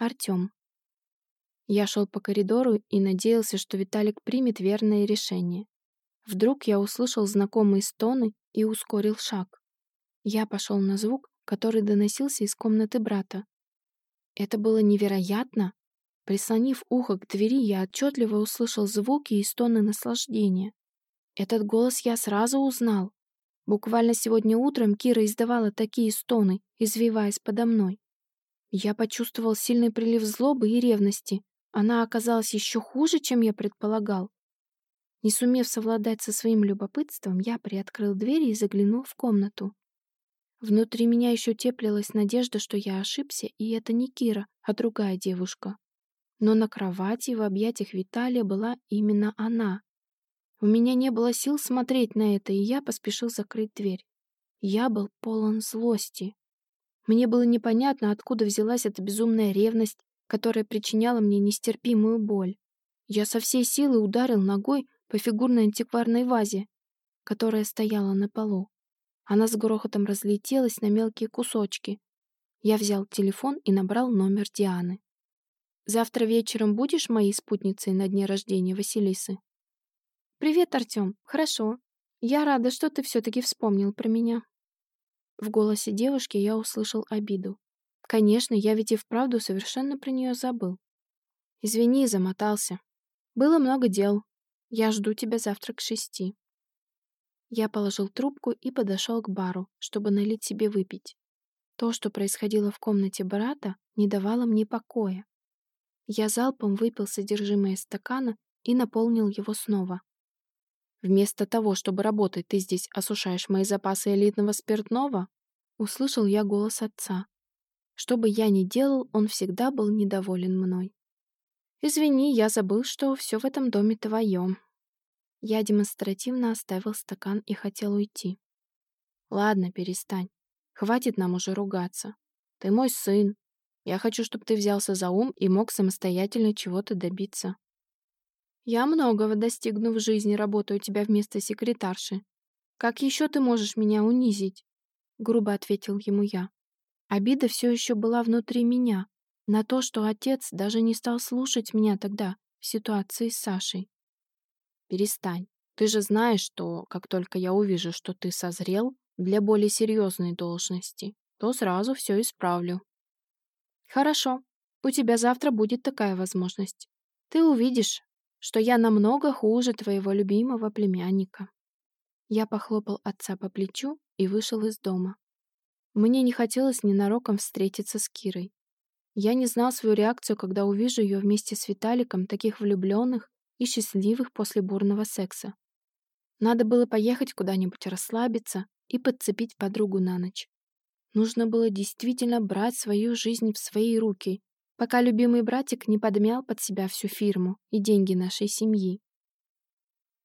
Артём. Я шел по коридору и надеялся, что Виталик примет верное решение. Вдруг я услышал знакомые стоны и ускорил шаг. Я пошел на звук, который доносился из комнаты брата. Это было невероятно. Прислонив ухо к двери, я отчетливо услышал звуки и стоны наслаждения. Этот голос я сразу узнал. Буквально сегодня утром Кира издавала такие стоны, извиваясь подо мной. Я почувствовал сильный прилив злобы и ревности. Она оказалась еще хуже, чем я предполагал. Не сумев совладать со своим любопытством, я приоткрыл дверь и заглянул в комнату. Внутри меня еще теплилась надежда, что я ошибся, и это не Кира, а другая девушка. Но на кровати в объятиях Виталия была именно она. У меня не было сил смотреть на это, и я поспешил закрыть дверь. Я был полон злости. Мне было непонятно, откуда взялась эта безумная ревность, которая причиняла мне нестерпимую боль. Я со всей силы ударил ногой по фигурной антикварной вазе, которая стояла на полу. Она с грохотом разлетелась на мелкие кусочки. Я взял телефон и набрал номер Дианы. «Завтра вечером будешь моей спутницей на дне рождения Василисы?» «Привет, Артём. Хорошо. Я рада, что ты все-таки вспомнил про меня». В голосе девушки я услышал обиду. Конечно, я ведь и вправду совершенно про нее забыл. «Извини, замотался. Было много дел. Я жду тебя завтра к шести». Я положил трубку и подошел к бару, чтобы налить себе выпить. То, что происходило в комнате брата, не давало мне покоя. Я залпом выпил содержимое стакана и наполнил его снова. «Вместо того, чтобы работать, ты здесь осушаешь мои запасы элитного спиртного?» Услышал я голос отца. Что бы я ни делал, он всегда был недоволен мной. «Извини, я забыл, что все в этом доме твое», я демонстративно оставил стакан и хотел уйти. «Ладно, перестань. Хватит нам уже ругаться. Ты мой сын. Я хочу, чтобы ты взялся за ум и мог самостоятельно чего-то добиться». «Я многого достигну в жизни, работая у тебя вместо секретарши. Как еще ты можешь меня унизить?» Грубо ответил ему я. Обида все еще была внутри меня, на то, что отец даже не стал слушать меня тогда, в ситуации с Сашей. Перестань. Ты же знаешь, что как только я увижу, что ты созрел для более серьезной должности, то сразу все исправлю. Хорошо. У тебя завтра будет такая возможность. Ты увидишь, что я намного хуже твоего любимого племянника. Я похлопал отца по плечу и вышел из дома. Мне не хотелось ненароком встретиться с Кирой. Я не знал свою реакцию, когда увижу ее вместе с Виталиком, таких влюбленных и счастливых после бурного секса. Надо было поехать куда-нибудь расслабиться и подцепить подругу на ночь. Нужно было действительно брать свою жизнь в свои руки, пока любимый братик не подмял под себя всю фирму и деньги нашей семьи.